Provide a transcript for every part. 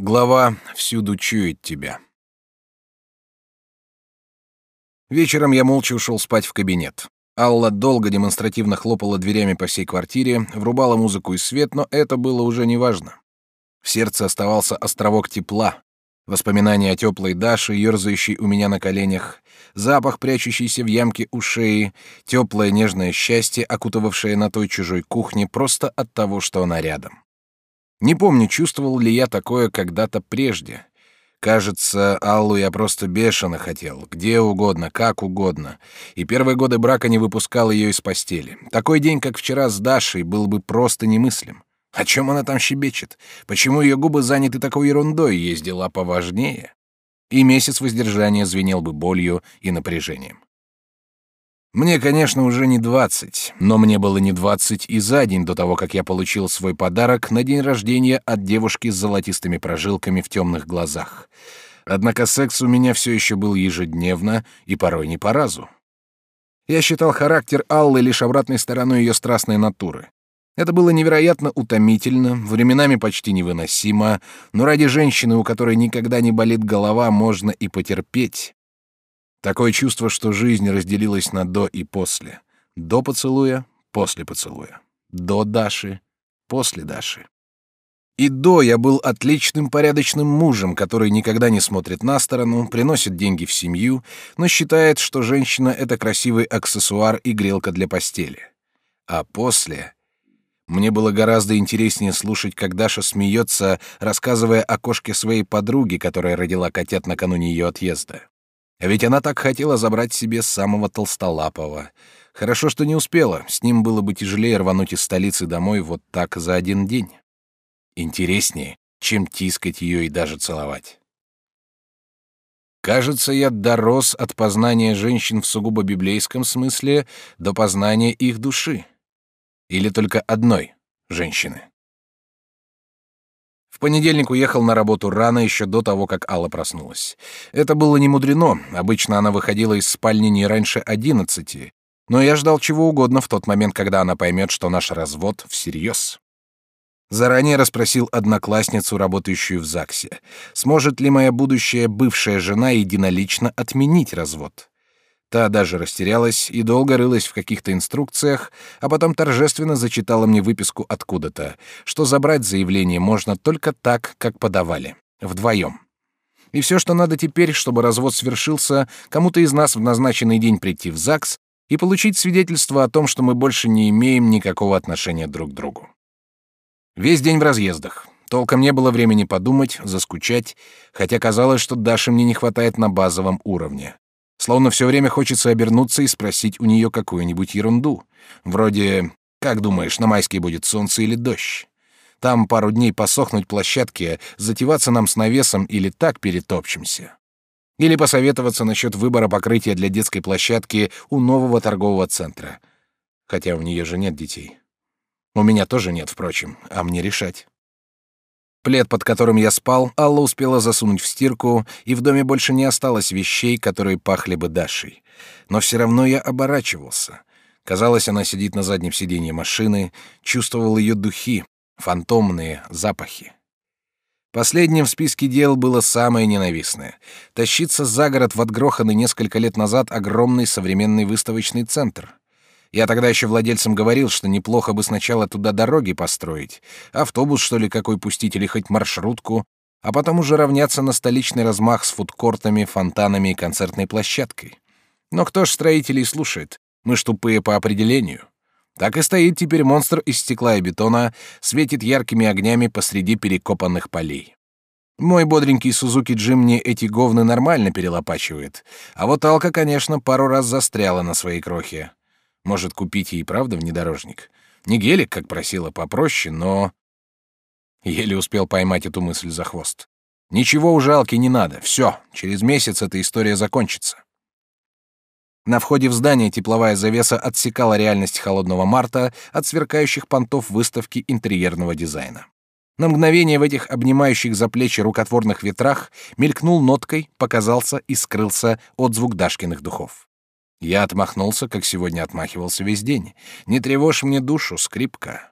Глава «Всюду чует тебя». Вечером я молча ушел спать в кабинет. Алла долго демонстративно хлопала дверями по всей квартире, врубала музыку и свет, но это было уже неважно. В сердце оставался островок тепла, воспоминания о теплой Даше, ерзающей у меня на коленях, запах, прячущийся в ямке у шеи, теплое нежное счастье, окутывавшее на той чужой кухне просто от того, что она рядом. Не помню, чувствовал ли я такое когда-то прежде. Кажется, Аллу я просто бешено хотел, где угодно, как угодно. И первые годы брака не выпускал ее из постели. Такой день, как вчера с Дашей, был бы просто немыслим. О чем она там щебечет? Почему ее губы заняты такой ерундой, есть дела поважнее? И месяц воздержания звенел бы болью и напряжением. Мне, конечно, уже не двадцать, но мне было не двадцать и за день до того, как я получил свой подарок на день рождения от девушки с золотистыми прожилками в темных глазах. Однако секс у меня все еще был ежедневно и порой не по разу. Я считал характер Аллы лишь обратной стороной ее страстной натуры. Это было невероятно утомительно, временами почти невыносимо, но ради женщины, у которой никогда не болит голова, можно и потерпеть. Такое чувство, что жизнь разделилась на до и после. До поцелуя, после поцелуя. До Даши, после Даши. И до я был отличным порядочным мужем, который никогда не смотрит на сторону, приносит деньги в семью, но считает, что женщина — это красивый аксессуар и грелка для постели. А после... Мне было гораздо интереснее слушать, как Даша смеется, рассказывая о кошке своей подруги, которая родила котят накануне ее отъезда. А ведь она так хотела забрать себе самого толстолапого. Хорошо, что не успела, с ним было бы тяжелее рвануть из столицы домой вот так за один день. Интереснее, чем тискать ее и даже целовать. Кажется, я дорос от познания женщин в сугубо библейском смысле до познания их души. Или только одной женщины. В понедельник уехал на работу рано, еще до того, как Алла проснулась. Это было не мудрено, обычно она выходила из спальни не раньше одиннадцати, но я ждал чего угодно в тот момент, когда она поймет, что наш развод всерьез. Заранее расспросил одноклассницу, работающую в ЗАГСе, сможет ли моя будущая бывшая жена единолично отменить развод. Та даже растерялась и долго рылась в каких-то инструкциях, а потом торжественно зачитала мне выписку откуда-то, что забрать заявление можно только так, как подавали, вдвоем. И все, что надо теперь, чтобы развод свершился, кому-то из нас в назначенный день прийти в ЗАГС и получить свидетельство о том, что мы больше не имеем никакого отношения друг к другу. Весь день в разъездах. Толком не было времени подумать, заскучать, хотя казалось, что Даши мне не хватает на базовом уровне. Словно все время хочется обернуться и спросить у нее какую-нибудь ерунду. Вроде «Как думаешь, на майске будет солнце или дождь?» Там пару дней посохнуть площадке, затеваться нам с навесом или так перетопчемся. Или посоветоваться насчет выбора покрытия для детской площадки у нового торгового центра. Хотя у нее же нет детей. У меня тоже нет, впрочем, а мне решать. Плед, под которым я спал, Алла успела засунуть в стирку, и в доме больше не осталось вещей, которые пахли бы Дашей. Но все равно я оборачивался. Казалось, она сидит на заднем сиденье машины, чувствовал ее духи, фантомные запахи. Последним в списке дел было самое ненавистное — тащиться за город в отгроханный несколько лет назад огромный современный выставочный центр. Я тогда еще владельцам говорил, что неплохо бы сначала туда дороги построить, автобус, что ли, какой пустить или хоть маршрутку, а потом уже равняться на столичный размах с фудкортами, фонтанами и концертной площадкой. Но кто ж строителей слушает? Мы ж тупые по определению. Так и стоит теперь монстр из стекла и бетона, светит яркими огнями посреди перекопанных полей. Мой бодренький Сузуки Джим мне эти говны нормально перелопачивает, а вот Алка, конечно, пару раз застряла на своей крохе. Может, купить ей правда внедорожник? Не гелик, как просила, попроще, но... Еле успел поймать эту мысль за хвост. Ничего у жалки не надо. Все, через месяц эта история закончится. На входе в здание тепловая завеса отсекала реальность холодного марта от сверкающих понтов выставки интерьерного дизайна. На мгновение в этих обнимающих за плечи рукотворных ветрах мелькнул ноткой, показался и скрылся отзвук Дашкиных духов. Я отмахнулся, как сегодня отмахивался весь день. Не тревожь мне душу, скрипка.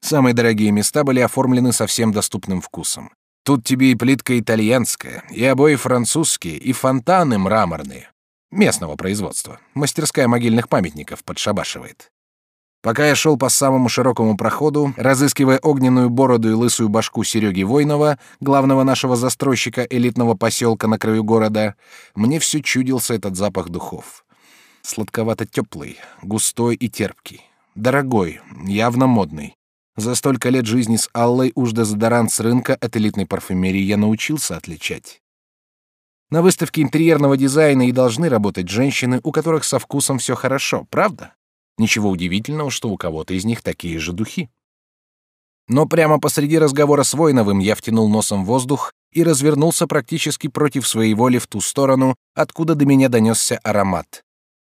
Самые дорогие места были оформлены со всем доступным вкусом. Тут тебе и плитка итальянская, и обои французские, и фонтаны мраморные. Местного производства. Мастерская могильных памятников подшабашивает. Пока я шел по самому широкому проходу, разыскивая огненную бороду и лысую башку Сереги Войнова, главного нашего застройщика элитного поселка на краю города, мне все чудился этот запах духов. Сладковато-теплый, густой и терпкий. Дорогой, явно модный. За столько лет жизни с Аллой уж дезодорант с рынка от элитной парфюмерии я научился отличать. На выставке интерьерного дизайна и должны работать женщины, у которых со вкусом все хорошо, правда? Ничего удивительного, что у кого-то из них такие же духи. Но прямо посреди разговора с Войновым я втянул носом воздух и развернулся практически против своей воли в ту сторону, откуда до меня донесся аромат.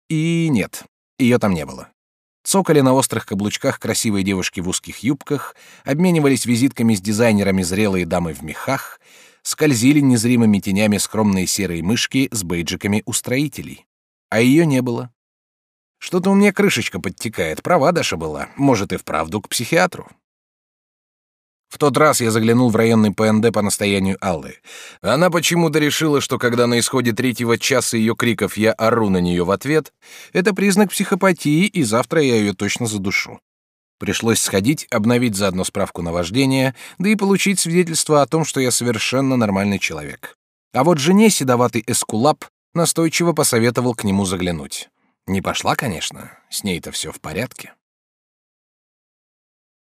И нет, ее там не было. Цокали на острых каблучках красивые девушки в узких юбках, обменивались визитками с дизайнерами зрелые дамы в мехах, скользили незримыми тенями скромные серые мышки с бейджиками у строителей. А ее не было. Что-то у меня крышечка подтекает, права Даша была, может и вправду к психиатру. В тот раз я заглянул в районный ПНД по настоянию Аллы. Она почему-то решила, что когда на исходе третьего часа ее криков я ору на нее в ответ, это признак психопатии, и завтра я ее точно задушу. Пришлось сходить, обновить заодно справку на вождение, да и получить свидетельство о том, что я совершенно нормальный человек. А вот жене седоватый эскулап настойчиво посоветовал к нему заглянуть. Не пошла, конечно, с ней-то все в порядке.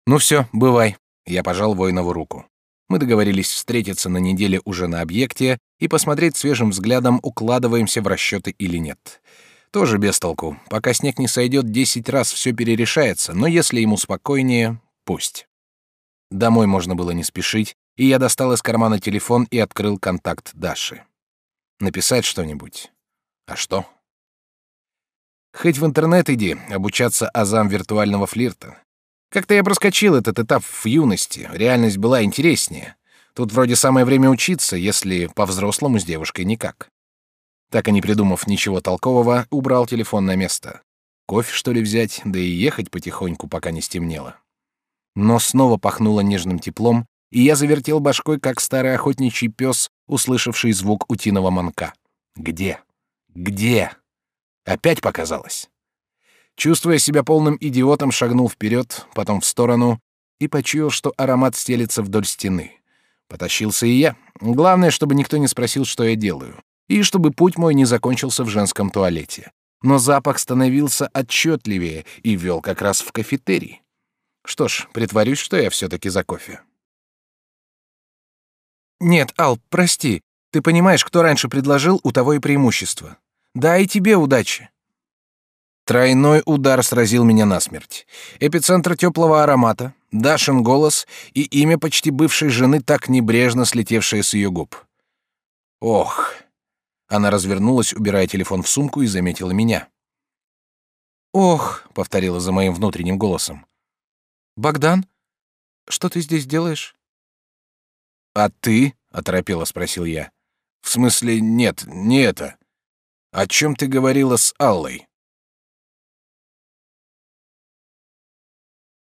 Ну все, бывай. Я пожал Войнову руку. Мы договорились встретиться на неделе уже на объекте и посмотреть свежим взглядом, укладываемся в расчеты или нет. Тоже без толку. Пока снег не сойдет, десять раз все перерешается, но если ему спокойнее, пусть. Домой можно было не спешить, и я достал из кармана телефон и открыл контакт Даши. Написать что-нибудь. А что? Хоть в интернет иди, обучаться азам виртуального флирта. Как-то я проскочил этот этап в юности, реальность была интереснее. Тут вроде самое время учиться, если по-взрослому с девушкой никак. Так и не придумав ничего толкового, убрал телефон на место. Кофе, что ли, взять, да и ехать потихоньку, пока не стемнело. Но снова пахнуло нежным теплом, и я завертел башкой, как старый охотничий пес, услышавший звук утиного манка. Где? Где? Опять показалось. Чувствуя себя полным идиотом, шагнул вперед, потом в сторону и почуял, что аромат стелится вдоль стены. Потащился и я. Главное, чтобы никто не спросил, что я делаю, и чтобы путь мой не закончился в женском туалете. Но запах становился отчетливее и вел как раз в кафетерий. Что ж, притворюсь, что я все-таки за кофе. Нет, Ал, прости. Ты понимаешь, кто раньше предложил, у того и преимущество. Да и тебе удачи. Тройной удар сразил меня насмерть. Эпицентр теплого аромата, Дашин голос и имя почти бывшей жены, так небрежно слетевшее с ее губ. Ох. Она развернулась, убирая телефон в сумку и заметила меня. Ох, повторила за моим внутренним голосом. Богдан, что ты здесь делаешь? А ты? оторопело спросил я. В смысле, нет, не это. О чем ты говорила с Аллой?